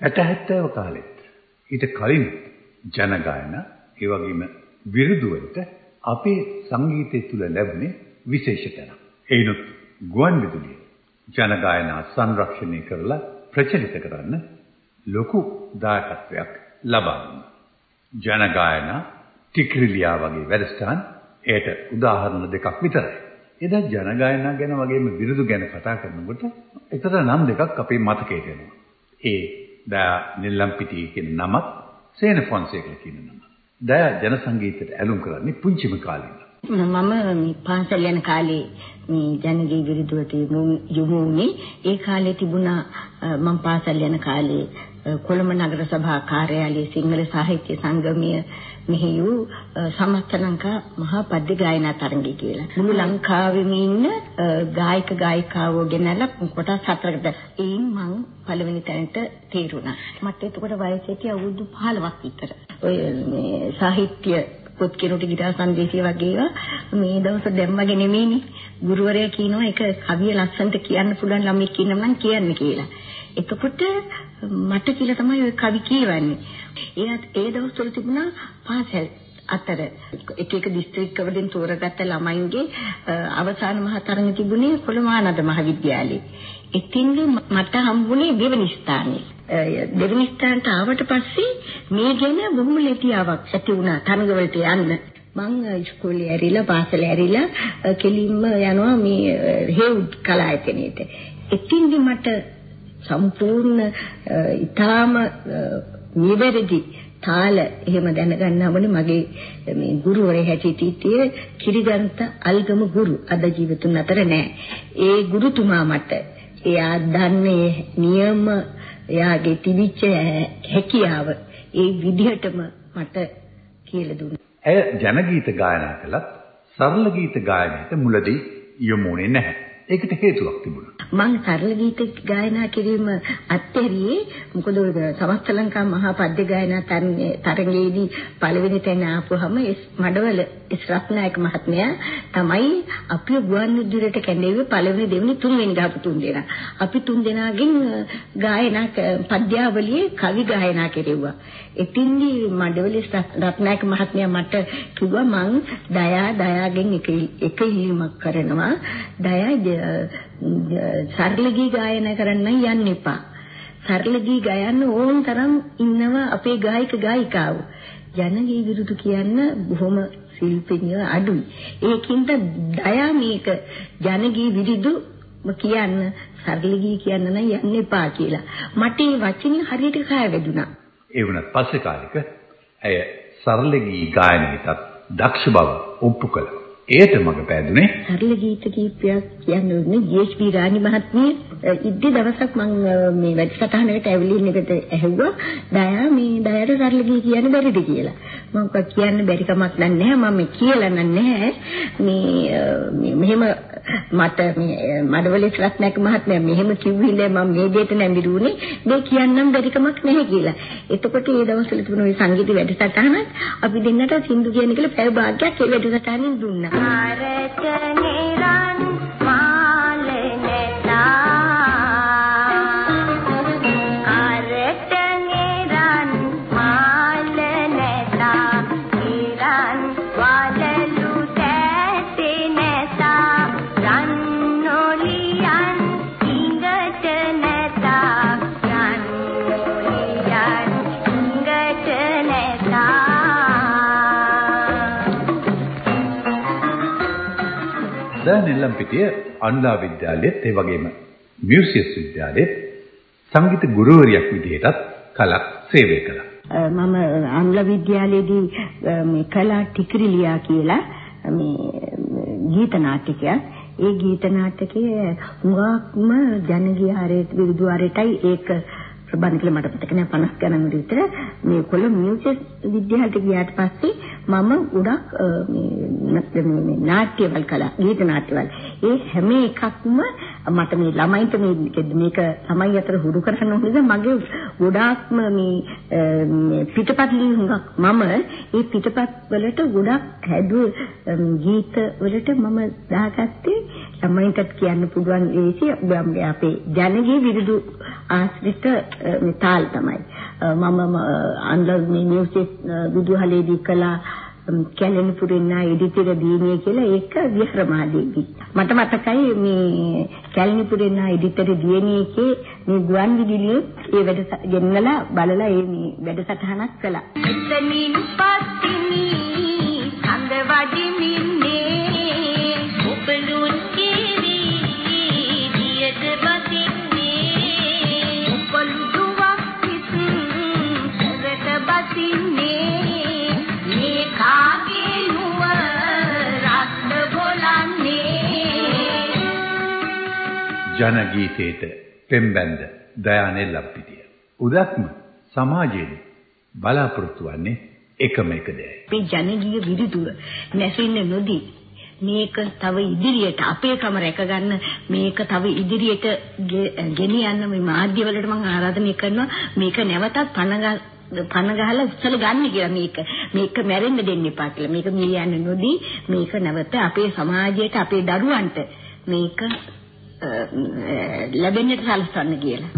60 70 කාලෙත් ඊට කලින් ජන ගායන ඒ වගේම විරුදු වලට අපේ සංගීතය තුල ලැබුණේ විශේෂ තැනක්. ඒනොත් ගුවන් විදුලිය ජන ගායනා සංරක්ෂණය කරලා ප්‍රචලිත කරන්න ලොකු දායකත්වයක් ලබා දුන්නා. ජන ගායනා ටික්‍රිලියා වගේ වැඩසටහන් ඒට උදාහරණ දෙකක් විතරයි. එදා ජන ගායනා ගැන වගේම විරුදු ගැන කතා කරනකොට එතන නම් දෙකක් අපේ මතකයට එනවා. ඒ දයා නෙල්ලම්පිටිය කියන නමත් සේන ෆොන්සේකා කියන නම. දයා ජන සංගීතයට ඇලුම් කරන්නේ පුංචිම කාලේ. මම මේ පාසල් යන කාලේ මේ ජනගී විරුදුවට යොමු වුණේ ඒ කාලේ තිබුණා මම පාසල් යන කාලේ කොළඹ නගර සභා කාර්යාලයේ සිංහල සාහිත්‍ය සංගමයේ මෙහි වූ සමස්ත ලංකා මහා පද්‍ය ගායනා තරඟය කියලා. මුළු ලංකාවෙම ඉන්න ගායක ගායිකාවෝ ගෙනල්ලා කොටස් හතරකට ඒන් මං පළවෙනි තැනට තේරුණා. මට එතකොට වයස හිටිය අවුරුදු 15ක් විතර. ඔය මේ සාහිත්‍ය පොත් කෙරුට ගිටාර සංදේශය වගේ මේ දවස් දැම්මගේ නෙමෙයිනේ. ගුරුවරයා කියනවා ඒක කවිය ලස්සනට කියන්න පුළුවන් ළමෙක් ඉන්නම් නම් කියන්න කියලා. එතකොට මට කියලා තමයි ওই කවි කියවන්නේ. ඒත් ඒ දවස්වල තිබුණා පාසල් අතර එක එක දිස්ත්‍රික්ක වලින් තෝරගත්ත ළමයින්ගේ අවසාන මහතරඟ තිබුණේ කොළමානද මහවිද්‍යාලයේ. ඉතින්දි මට හම්බුනේ දෙවෙනි ස්ථානේ. දෙවෙනි ස්ථානට ආවට පස්සේ මේ ගැන බොහොම ලැබියාවක් ඇති වුණා තරඟ වලට යන්න. මං ඉස්කෝලේ ඇරිලා පාසල ඇරිලා කෙලින්ම යනවා මේ හේවුඩ් කලායතනෙට. ඉතින්දි මට සම්පූර්ණ ඊටාම නිවැරදි තාල එහෙම දැනගන්න ඕනේ මගේ මේ ගුරුවරයා හැටියට කිරිගන්ත අල්ගම ගුරු අද ජීවිතුන් අතර නැහැ. ඒ ගුරුතුමා මට එයා දන්නේ නියම එයාගේ තිබිච්ච හැකියාව ඒ විදිහටම මට කියලා දුන්නා. ඇය ජනගීත ගායනා කළත් සරල ගීත ගායනයට මුලදී යොමුනේ නැහැ. ඒකට හේතුවක් තිබුණා. මම සරල ගීත ගායනා කිරීම අත්හැරියේ මොකද සමස්ත ලංකා මහා පද්‍ය ගායනා තරඟයේදී පළවෙනි තැන ආපුවම එස් මඩවල එස් රත්නායක මහත්මයා තමයි අපි ගුවන් විදුලියට කැඳෙව්වේ පළවෙනි දෙවෙනි තුන්වෙනි ගහපු තුන් දෙනා. අපි තුන් දෙනාගෙන් ගායනා පද්‍යාවලියේ කවි ගායනා කෙරෙව්වා. ඉතින්දි මඩවල රත්නායක මහත්මයා මට කිව්වා මං දයා දයාගෙන් එක එක ඉල්ලීමක් කරනවා. දයා සරල ගී ගායනා කරන්න යන්න එපා. සරල ගී ගයන්න ඕන තරම් ඉන්නවා අපේ ගායක ගායිකාවෝ. ජනගී විරුදු කියන්න බොහොම ශිල්පිනිය අඩුයි. ඒකින්ද දයා මේක ජනගී විරුදු කියන්න සරල ගී කියන්න නම් යන්න එපා කියලා. මට මේ වචනේ හරියට කය වැදුනා. ඒ වුණත් පස්සේ කාලෙක ඇය සරල ගී ගායනයටත් දක්ෂ බව ඔප්පු කළා. ඒට මඟ පෑදුනේ. සරල ගීත කීපයක් කියන්නේ ජී.එච්.පී. රාණි මහත්මිය ඉද්දි දවසක් මම මේ වැඩසටහනකට ඇවිලින් එකට ඇහුවා. දයා මේ දයාට සරල ගී කියන්න බැරිද කියලා. මම කියන්න බැරි කමක් නැහැ. මම කියලා නැහැ. මේ මෙහෙම මට මේ මඩවලේ රත්නායක මහත්මයා මෙහෙම කිව්විල මම මේ දෙයට නැඹිරුනේ. මේ කියන්නම් බැරි කමක් නැහැ කියලා. එතකොට ඒ දවස්වල තිබුණ ওই සංගීත වැඩසටහනක් අපි දෙන්නට සින්දු කියන කියලා පැය භාගයක් ඒ වැඩසටහනින් දුන්නා. ආරචනේ රන් නෙල්ලම්පිටිය අනුලා විද්‍යාලයේත් ඒ වගේම මියුසියස් විද්‍යාලයේත් සංගීත ගුරුවරියක් විදිහටත් කලක් සේවය කළා. මම අනුලා විද්‍යාලයේදී මේ කලා ටිකරිලියා කියලා මේ ගීත නාටකයක් ඒ ගීත 나ටකයේ හුඟක්ම ජනගීහාරයට විරුද්ධවරටයි ඒක ප්‍රබන්ධ කියලා මට මතක නෑ 50 ගණන් විතර. මේ කොළඹ මියුසික් විද්‍යාලයට ගියාට පස්සේ මම ගොඩක් මේ නාට්‍යවල කළා ගීත නාට්‍යවල. ඒ හැම එකක්ම මට මේ ළමයින්ට මේ මේක ළමයි අතර හුරු කරන්න ඕන නිසා මගේ ගොඩාක්ම මේ පිටපත් ලියුමක් මම ඒ පිටපත් වලට ගොඩක් හැදුවේ ගීත වලට මම දාගත්තේ. ළමයින්ටත් කියන්න පුළුවන් ඒසි අපේ ජනගී විරුදු ආශ්‍රිත මේ තාල් තමයි මම අන්ලර් මේ මියුසික් විදුහලේදී කළා කැලෙන පුරින්නා ඉදිතිර දීනිය කියලා ඒක විහරමාදීවි. මට මතකයි මේ කැලෙන පුරින්නා ඉදිතිර දීනියකේ මේ ගුවන් විදුලියේ ඒ වැඩ ගෙන්නලා බලලා ඒ මේ වැඩසටහනක් කළා. එතනින් පස්තිනි සඳ වඩිමින්නේ ජන ගීතේට පෙම්බැන්ද දයානේ ලප්පිටිය. උදක්ම සමාජයේ බලාපොරොත්තු වන්නේ එකම එක දෙයයි. මේ ජනගීය විරුදුව නැසෙන්න නොදී මේක තව ඉදිරියට අපේකම රැකගන්න මේක තව ඉදිරියට ගෙන යන්න මේ මාධ්‍ය වලට මම ආරාධනය කරනවා මේක නැවතත් පණ පණ ගහලා උත්සල ගන්න කියලා මේක මේක මැරෙන්න දෙන්න එපා කියලා මේක මිය යන්න නොදී මේක නැවත අපේ සමාජයට අපේ දරුවන්ට මේක ලැබෙන්නට සලස්වන්න කියලා.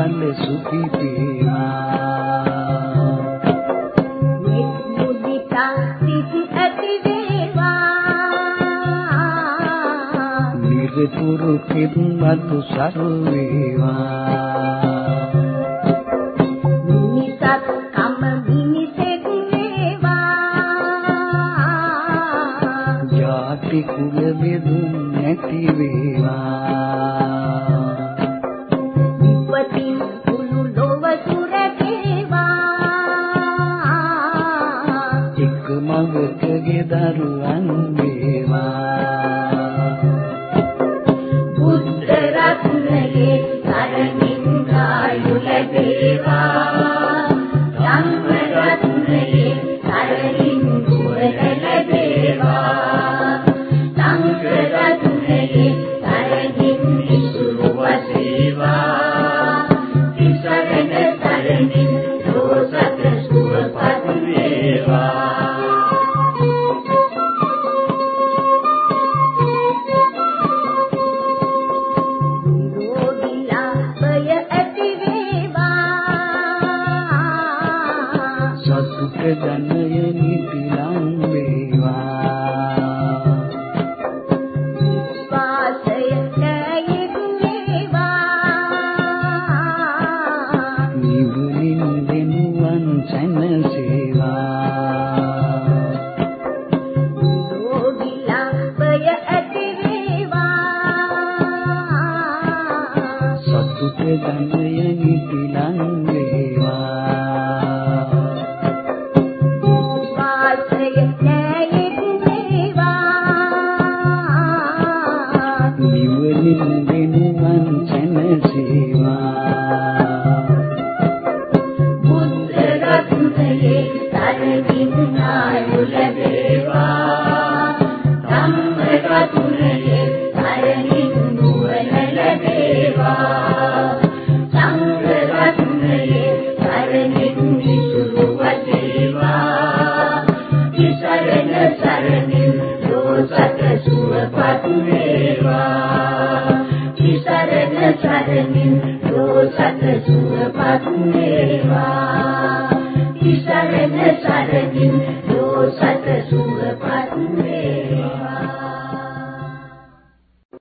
නිවන් සුඛී වේවා මෙත් මුදිතා සිටි ඇති වේවා. නිරතුරු කිම්මත් සරු වේවා. නිසත් කම නිසෙත් වේවා. ජාති කුල බෙදුම් නැති වේ දරුවන් වේවා. සතුට ජනයනි පිලං වේවා විශ්වාසය ඇයෙන්නේවා නිවුනින් දෙනුවන් සැනසේවා. සතුට ජනයනි සරණින් දෝසත සුවපත් වේවා. තිසරණ සරණින් දෝසත සුවපත් වේවා.